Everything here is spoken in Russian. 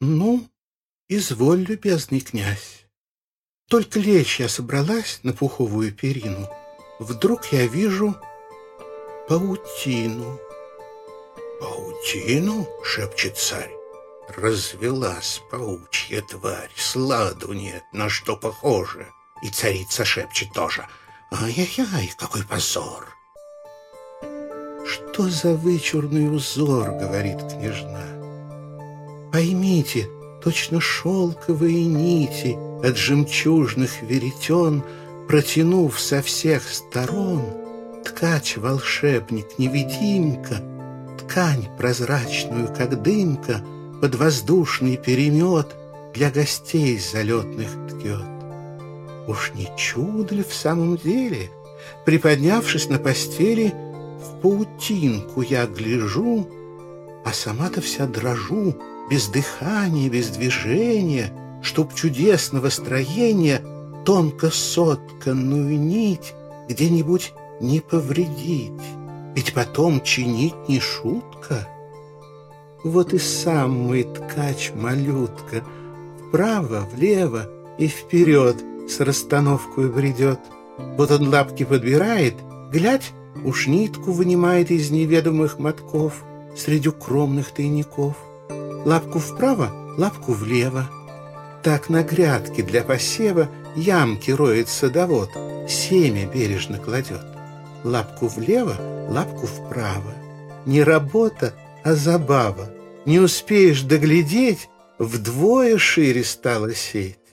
Ну, изволь, любезный князь. Только лечь я собралась на пуховую перину. Вдруг я вижу паутину. «Паутину?» — шепчет царь. Развелась паучья тварь, сладу нет, на что похоже. И царица шепчет тоже. Ай-яй-яй, какой позор! Что за вычурный узор, говорит княжна. Поймите, точно шелковые нити от жемчужных веретен, протянув со всех сторон, ткач-волшебник-невидимка, ткань прозрачную, как дымка, под воздушный перемет для гостей залетных ткет. Уж не чудо ли в самом деле, приподнявшись на постели, в паутинку я гляжу, а сама-то вся дрожу, без дыхания, без движения, чтоб чудесного строения тонко сотканную нить где-нибудь не повредить. Ведь потом чинить не шутка. Вот и сам мой ткач-малютка вправо, влево и вперед с расстановкой бредет. Вот он лапки подбирает, глядь, уж нитку вынимает из неведомых мотков среди укромных тайников. Лапку вправо, лапку влево. Так на грядке для посева ямки роет садовод, семя бережно кладет. Лапку влево, лапку вправо. Не работа, а забава. Не успеешь доглядеть, вдвое шире стала сеть.